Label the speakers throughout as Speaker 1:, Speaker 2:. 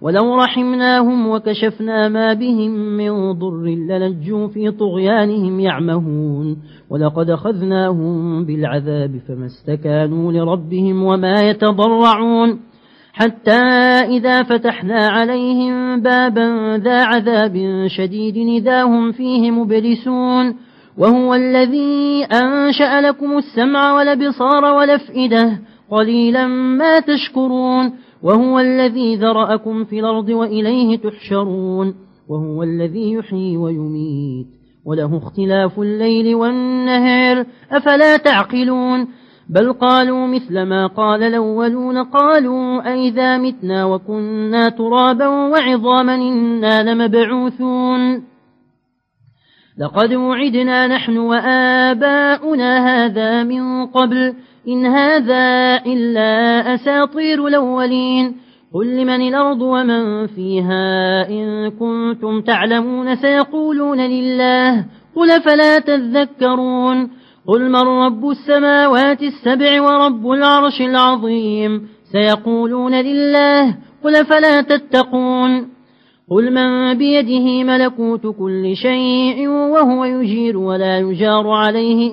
Speaker 1: ولو رحمناهم وكشفنا ما بهم من ضر للجوا في طغيانهم يعمهون ولقد أخذناهم بالعذاب فما استكانوا لربهم وما يتضرعون حتى إذا فتحنا عليهم بابا ذا عذاب شديد إذا هم فيه مبلسون وهو الذي أنشأ لكم السمع والبصار والأفئدة قليلا ما تشكرون وهو الذي ذرأكم في الأرض وإليه تحشرون وهو الذي يحيي ويميت وله اختلاف الليل والنهر أفلا تعقلون بل قالوا مثل ما قال الأولون قالوا أئذا متنا وكنا ترابا وعظاما إنا لمبعوثون لقد وعدنا نحن وآباؤنا هذا من قبل إن هذا إلا أساطير الأولين. قل لمن الأرض ومن فيها إن كنتم تعلمون سيقولون لله. قل فلا تذكرون. قل من رب السماوات السبع ورب العرش العظيم. سيقولون لله. قل فلا تتقون. قل من بيده ملكوت كل شيء وهو يجير ولا يجار عليه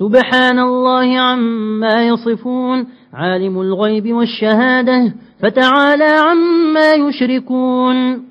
Speaker 1: سبحان الله عما يصفون عالم الغيب والشهادة فتعالى عما يشركون.